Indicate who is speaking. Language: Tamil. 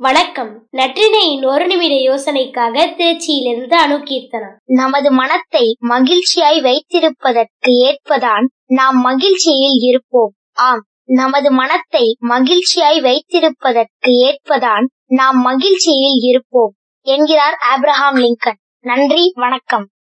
Speaker 1: வணக்கம். நற்றினையின் ஒரு நிமிட யோசனைக்காக திருச்சியிலிருந்து அணுகீர்த்தனா
Speaker 2: நமது மனத்தை மகிழ்ச்சியாய் வைத்திருப்பதற்கு ஏற்பதான் நாம் மகிழ்ச்சியில் இருப்போம். ஆம் நமது மனத்தை மகிழ்ச்சியாய் வைத்திருப்பதற்கு ஏற்பதான் நாம் மகிழ்ச்சியில் இருப்போம் என்கிறார் ஆப்ரஹாம் லிங்கன். நன்றி வணக்கம்.